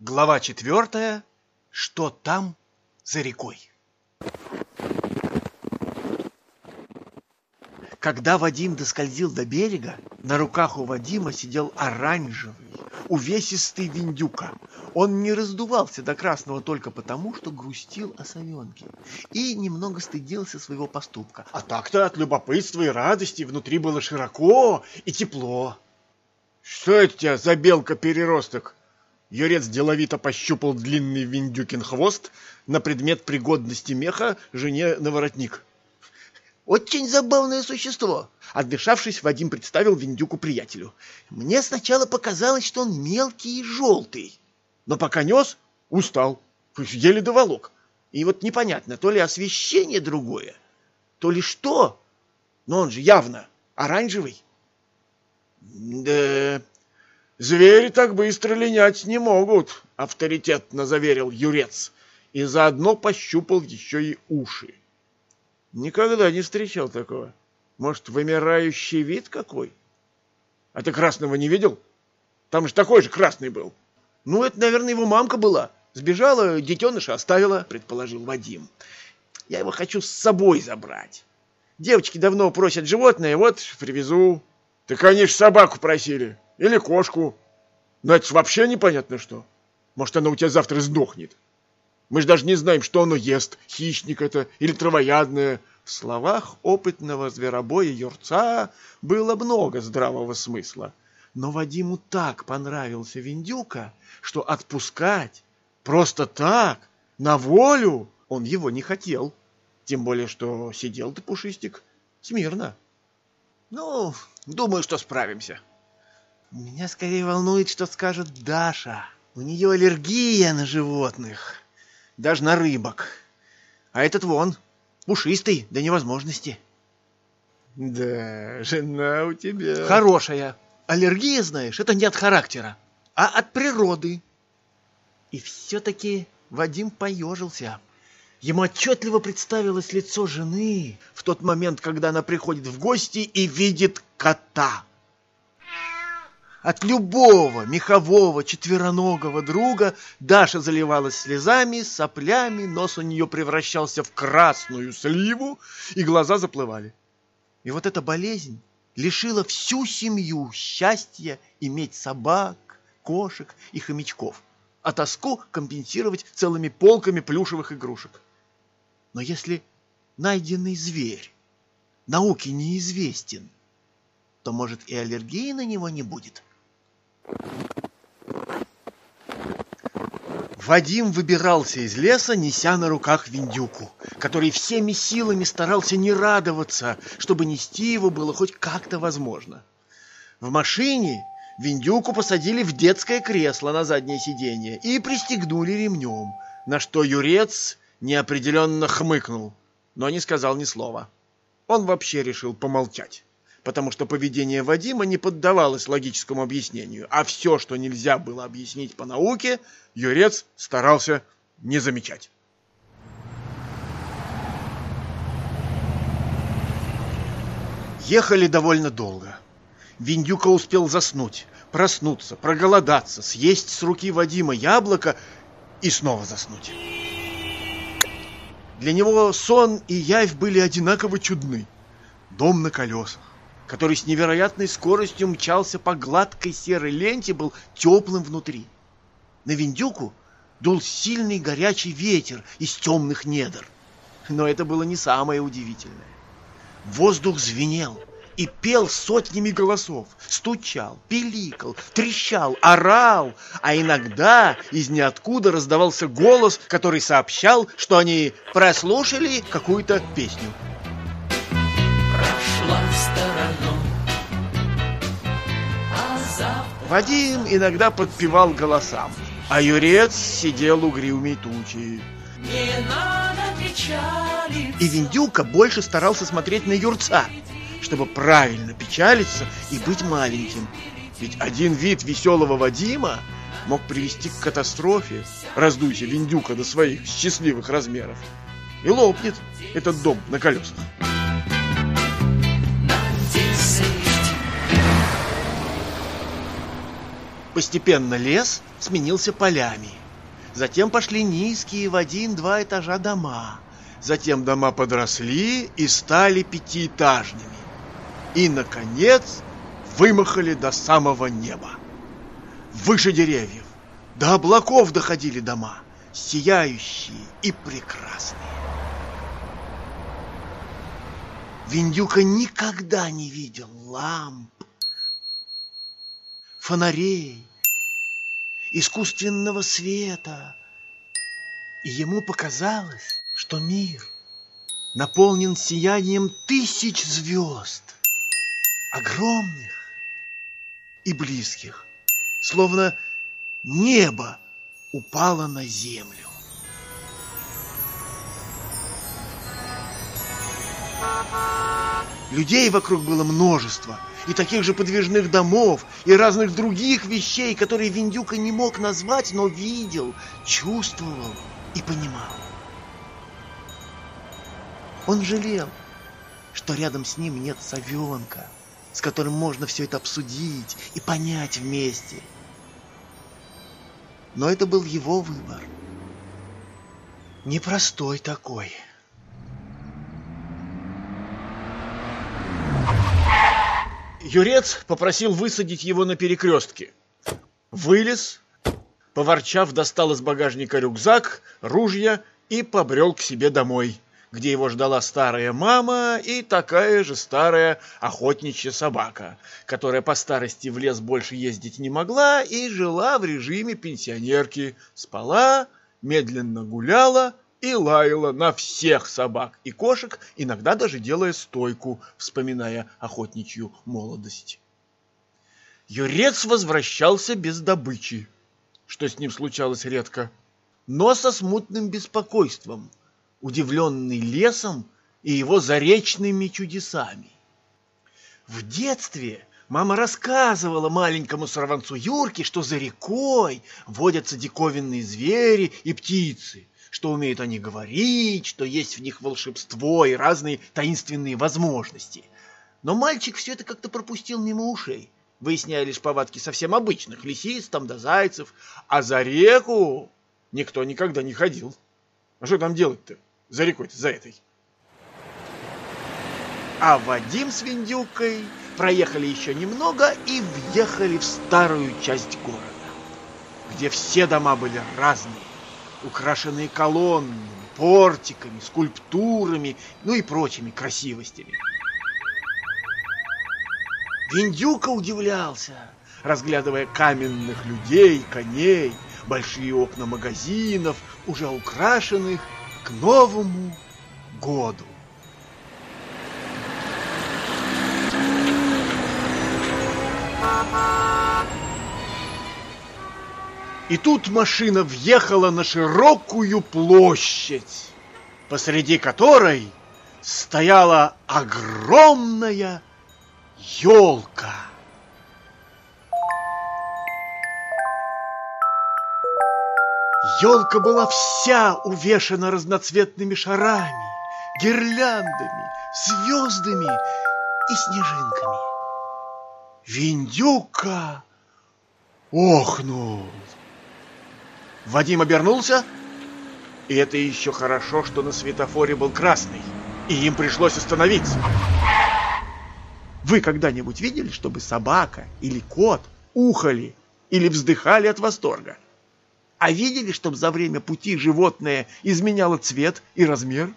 Глава четвертая. Что там за рекой? Когда Вадим доскользил до берега, на руках у Вадима сидел оранжевый, увесистый виндюка. Он не раздувался до красного только потому, что грустил о совенке и немного стыдился своего поступка. А так-то от любопытства и радости внутри было широко и тепло. «Что это у тебя за белка-переросток?» Юрец деловито пощупал длинный Виндюкин хвост на предмет пригодности меха жене на воротник. Очень забавное существо. Отдышавшись, Вадим представил Виндюку приятелю. Мне сначала показалось, что он мелкий и желтый. Но пока нес, устал. Еле доволок. И вот непонятно, то ли освещение другое, то ли что. Но он же явно оранжевый. Да, звери так быстро линять не могут, авторитетно заверил Юрец. И заодно пощупал еще и уши. Никогда не встречал такого. Может, вымирающий вид какой? А ты красного не видел? Там же такой же красный был. Ну, это, наверное, его мамка была. Сбежала, детеныша оставила, предположил Вадим. Я его хочу с собой забрать. Девочки давно просят животное, вот привезу. Ты, конечно, собаку просили. Или кошку. Но это вообще непонятно что. Может, она у тебя завтра сдохнет. Мы же даже не знаем, что оно ест, хищник это или травоядное. В словах опытного зверобоя Юрца было много здравого смысла. Но Вадиму так понравился Виндюка, что отпускать просто так, на волю, он его не хотел. Тем более, что сидел ты, Пушистик, смирно. Ну, думаю, что справимся. Меня скорее волнует, что скажет Даша. У нее аллергия на животных даже на рыбок. А этот вон, пушистый до невозможности. Да, жена у тебя... Хорошая. Аллергия, знаешь, это не от характера, а от природы. И все-таки Вадим поежился. Ему отчетливо представилось лицо жены в тот момент, когда она приходит в гости и видит кота. От любого мехового четвероногого друга Даша заливалась слезами, соплями, нос у нее превращался в красную сливу, и глаза заплывали. И вот эта болезнь лишила всю семью счастья иметь собак, кошек и хомячков, а тоску компенсировать целыми полками плюшевых игрушек. Но если найденный зверь науке неизвестен, то, может, и аллергии на него не будет? Вадим выбирался из леса, неся на руках Виндюку, который всеми силами старался не радоваться, чтобы нести его было хоть как-то возможно. В машине Виндюку посадили в детское кресло на заднее сиденье и пристегнули ремнем, на что Юрец неопределенно хмыкнул, но не сказал ни слова. Он вообще решил помолчать потому что поведение Вадима не поддавалось логическому объяснению, а все, что нельзя было объяснить по науке, Юрец старался не замечать. Ехали довольно долго. Виндюка успел заснуть, проснуться, проголодаться, съесть с руки Вадима яблоко и снова заснуть. Для него сон и явь были одинаково чудны. Дом на колесах, который с невероятной скоростью мчался по гладкой серой ленте, был теплым внутри. На Виндюку дул сильный горячий ветер из темных недр. Но это было не самое удивительное. Воздух звенел и пел сотнями голосов, стучал, пиликал, трещал, орал, а иногда из ниоткуда раздавался голос, который сообщал, что они прослушали какую-то песню. Прошла Вадим иногда подпевал голосам, а Юрец сидел угрюмей тучи. И Виндюка больше старался смотреть на Юрца, чтобы правильно печалиться и быть маленьким. Ведь один вид веселого Вадима мог привести к катастрофе, раздуйся Виндюка до своих счастливых размеров. И лопнет этот дом на колесах. Постепенно лес сменился полями. Затем пошли низкие в один-два этажа дома. Затем дома подросли и стали пятиэтажными. И, наконец, вымахали до самого неба. Выше деревьев, до облаков доходили дома, сияющие и прекрасные. Виндюка никогда не видел ламп, фонарей, искусственного света. И ему показалось, что мир наполнен сиянием тысяч звезд, огромных и близких, словно небо упало на землю. Людей вокруг было множество, и таких же подвижных домов, и разных других вещей, которые Виндюка не мог назвать, но видел, чувствовал и понимал. Он жалел, что рядом с ним нет совенка, с которым можно все это обсудить и понять вместе. Но это был его выбор. Непростой такой. Юрец попросил высадить его на перекрестке. Вылез, поворчав, достал из багажника рюкзак, ружья и побрел к себе домой, где его ждала старая мама и такая же старая охотничья собака, которая по старости в лес больше ездить не могла и жила в режиме пенсионерки, спала, медленно гуляла и лаяла на всех собак и кошек, иногда даже делая стойку, вспоминая охотничью молодость. Юрец возвращался без добычи, что с ним случалось редко, но со смутным беспокойством, удивленный лесом и его заречными чудесами. В детстве мама рассказывала маленькому сорванцу Юрке, что за рекой водятся диковинные звери и птицы, что умеют они говорить, что есть в них волшебство и разные таинственные возможности. Но мальчик все это как-то пропустил мимо ушей, выясняя лишь повадки совсем обычных лисиц там да зайцев, а за реку никто никогда не ходил. А что там делать-то? За рекой-то, за этой. А Вадим с Виндюкой проехали еще немного и въехали в старую часть города, где все дома были разные украшенные колоннами, портиками, скульптурами, ну и прочими красивостями. Виндюка удивлялся, разглядывая каменных людей, коней, большие окна магазинов, уже украшенных к Новому году. И тут машина въехала на широкую площадь, посреди которой стояла огромная елка. Елка была вся увешана разноцветными шарами, гирляндами, звездами и снежинками. Виндюка охнул. Вадим обернулся, и это еще хорошо, что на светофоре был красный, и им пришлось остановиться. Вы когда-нибудь видели, чтобы собака или кот ухали или вздыхали от восторга? А видели, чтобы за время пути животное изменяло цвет и размер?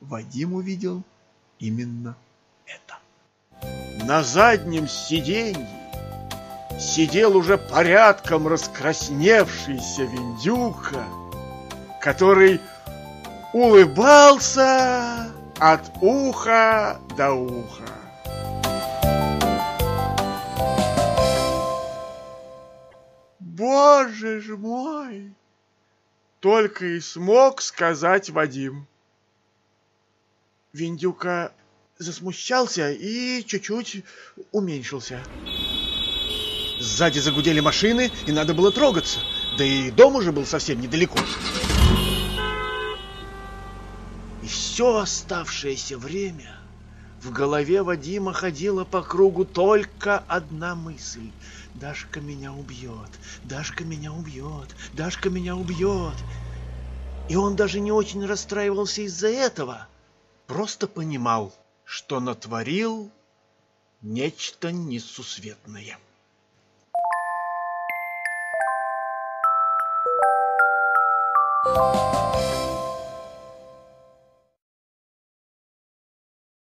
Вадим увидел именно это. На заднем сиденье сидел уже порядком раскрасневшийся Виндюка, который улыбался от уха до уха. Боже ж мой! Только и смог сказать Вадим. Виндюка засмущался и чуть-чуть уменьшился. Сзади загудели машины, и надо было трогаться. Да и дом уже был совсем недалеко. И все оставшееся время В голове Вадима ходила по кругу только одна мысль. Дашка меня убьет, Дашка меня убьет, Дашка меня убьет. И он даже не очень расстраивался из-за этого. Просто понимал, что натворил нечто несусветное. Música